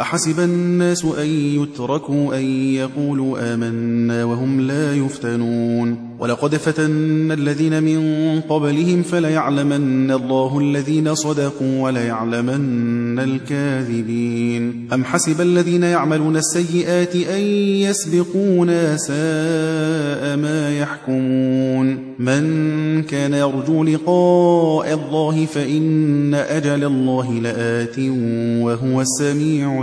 أحسب الناس أن يتركوا أن يقولوا آمنا وهم لا يفتنون. ولقد فتنا الذين من قبلهم فليعلمن الله الذين صدقوا وليعلمن الكاذبين. أم حسب الذين يعملون السيئات أن يسبقونا ساء ما يحكمون. من كان يرجو لقاء الله فإن أجل الله لآت وهو السميع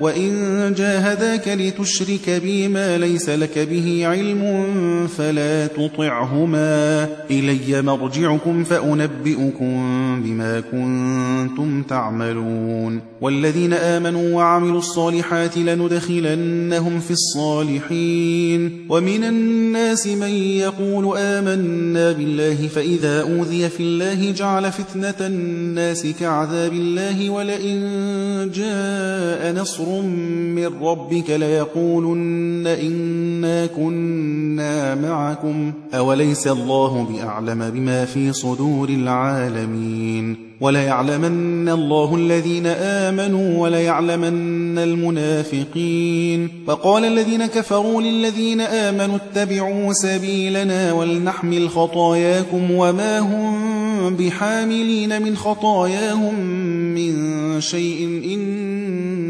وإن جاهداك لتشرك بي ما ليس لك به علم فلا تطعهما إلي مرجعكم فأنبئكم بما كنتم تعملون والذين آمنوا وعملوا الصالحات لندخلنهم في الصالحين ومن الناس من يقول آمنا بالله فإذا أوذي في الله جعل فتنة الناس كعذاب الله ولئن جاء نصر من ربك ليقولن إنا كنا معكم. أوليس الله بأعلم بما في صدور العالمين؟ وليعلمن الله الذين آمنوا وليعلمن المنافقين. وقال الذين كفروا للذين آمنوا اتبعوا سبيلنا ولنحمل خطاياكم وما هم بحاملين من خطاياهم من شيء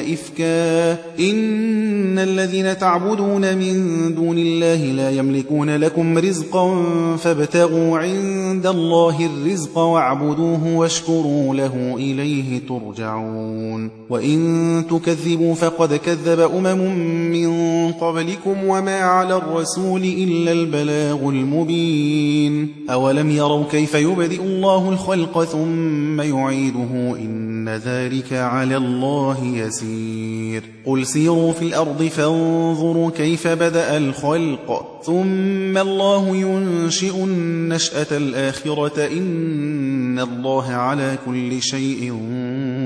إفكا. إن الذين تعبدون من دون الله لا يملكون لكم رزقا فابتغوا عند الله الرزق واعبدوه واشكروا له إليه ترجعون. وإن تكذبوا فقد كذب أمم من قبلكم وما على الرسول إلا البلاغ المبين. أولم يروا كيف يبدئ الله الخلق ثم يعيده إن ذلك على الله يسير قل سيروا في الأرض فانظروا كيف بدأ الخلق ثم الله ينشئ النشأة الآخرة إن الله على كل شيء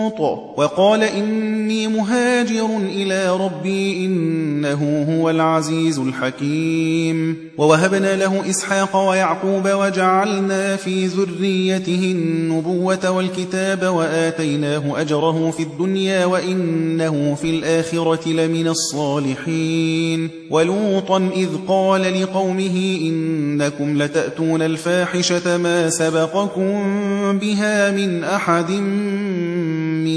لوط وقال إني مهاجر إلى ربي إنه هو العزيز الحكيم. ووهبنا له إسحاق ويعقوب وجعلنا في ذريته النبوة والكتاب وآتيناه أجره في الدنيا وإنه في الآخرة لمن الصالحين. ولوطا إذ قال لقومه إنكم لتأتون الفاحشة ما سبقكم بها من أحد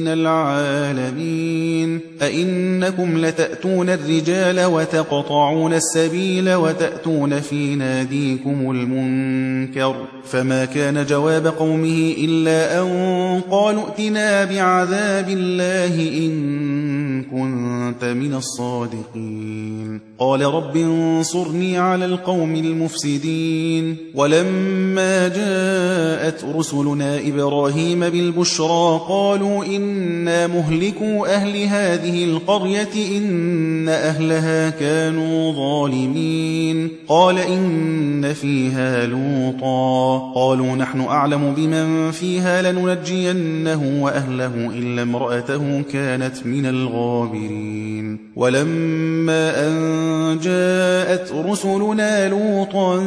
من العالمين. أئنكم لتأتون الرجال وتقطعون السبيل وتأتون في ناديكم المنكر فما كان جواب قومه إلا أن قالوا ائتنا بعذاب الله إن كنت من الصادقين. قال رب انصرني على القوم المفسدين. ولما جاءت رسلنا إبراهيم بالبشرى قالوا إنا مهلكوا أهل هذه القرية إن أهلها كانوا ظالمين. قال إن فيها لوطا. قالوا نحن أعلم بمن فيها لننجينه وأهله إلا امرأته كانت من الغابرين. ولما أن جاءت رسلنا لوطا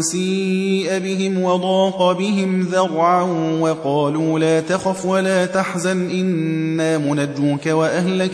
سيء بهم وضاق بهم ذرعا وقالوا لا تخف ولا تحزن إنا منجوك وأهلك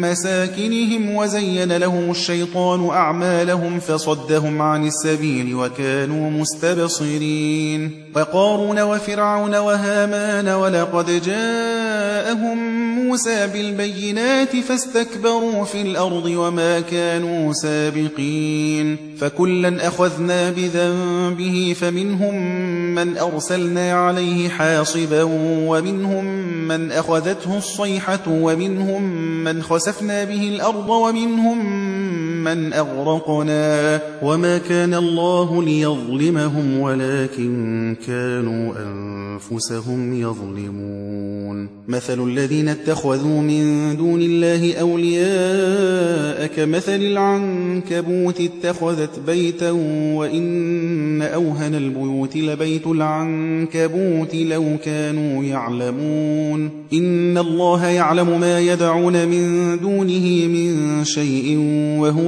مساكنهم وزين لهم الشيطان أعمالهم فصدهم عن السبيل وكانوا مستبصرين وقارون وفرعون وهامان ولقد جاءهم موسى بالبينات فاستكبروا في الأرض وما كانوا سابقين فكلا أخذنا بذنبه فمنهم من أرسلنا عليه حاصبا ومنهم من أخذته الصيحة ومنهم من خسفنا به الأرض ومنهم من أغرقنا وما كان الله ليظلمهم ولكن كانوا أنفسهم يظلمون. مثل الذين اتخذوا من دون الله أولياء كمثل العنكبوت اتخذت بيتا وإن أوهن البيوت لبيت العنكبوت لو كانوا يعلمون. إن الله يعلم ما يدعون من دونه من شيء وهو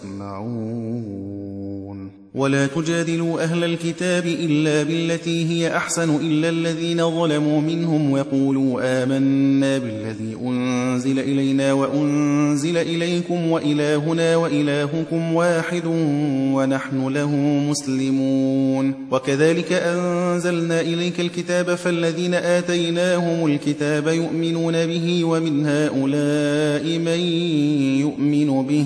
ولا تجادلوا أهل الكتاب إلا بالتي هي أحسن إلا الذين ظلموا منهم وقولوا آمنا بالذي أنزل إلينا وأنزل إليكم وإلهنا وإلهكم واحد ونحن له مسلمون. وكذلك أنزلنا إليك الكتاب فالذين آتيناهم الكتاب يؤمنون به ومن هؤلاء من يؤمن به.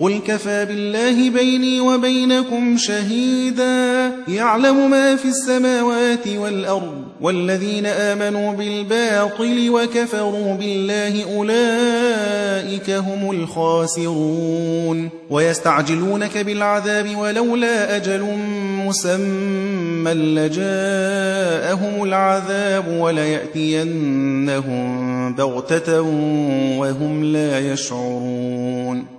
قل كفى بالله بيني وبينكم شهيدا يعلم ما في السماوات والأرض والذين آمنوا بالباطل وكفروا بالله أولئك هم الخاسرون ويستعجلونك بالعذاب ولولا أجل مسمى لجاءهم العذاب وليأتينهم بغتة وهم لا يشعرون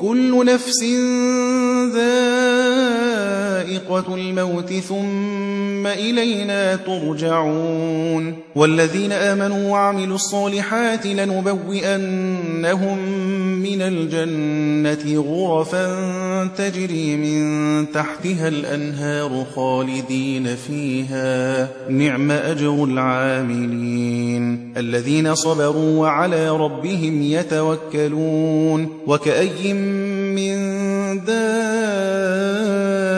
كل نفس ذائقة الموت ثم إلينا ترجعون والذين آمنوا وعملوا الصالحات لنبوئنهم من الجنة غرفا تجري من تحتها الأنهار خالدين فيها. نعم أجر العاملين. الذين صبروا وعلى ربهم يتوكلون. وكأي من دابة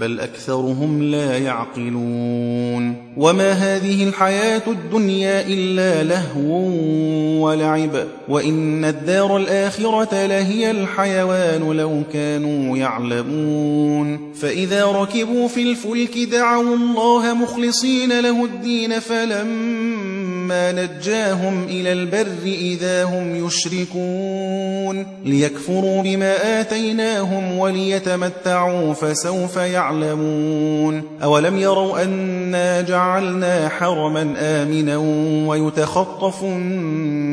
بل أكثرهم لا يعقلون. وما هذه الحياة الدنيا إلا لهو ولعب. وإن الدار الآخرة لهي الحيوان لو كانوا يعلمون. فإذا ركبوا في الفلك دعوا الله مخلصين له الدين فلما نجاهم إلى البر إذا هم يشركون ليكفروا بما آتيناهم وليتمتعوا فسوف يعلمون أولم يروا أنا جعلنا حرما آمنا ويتخطف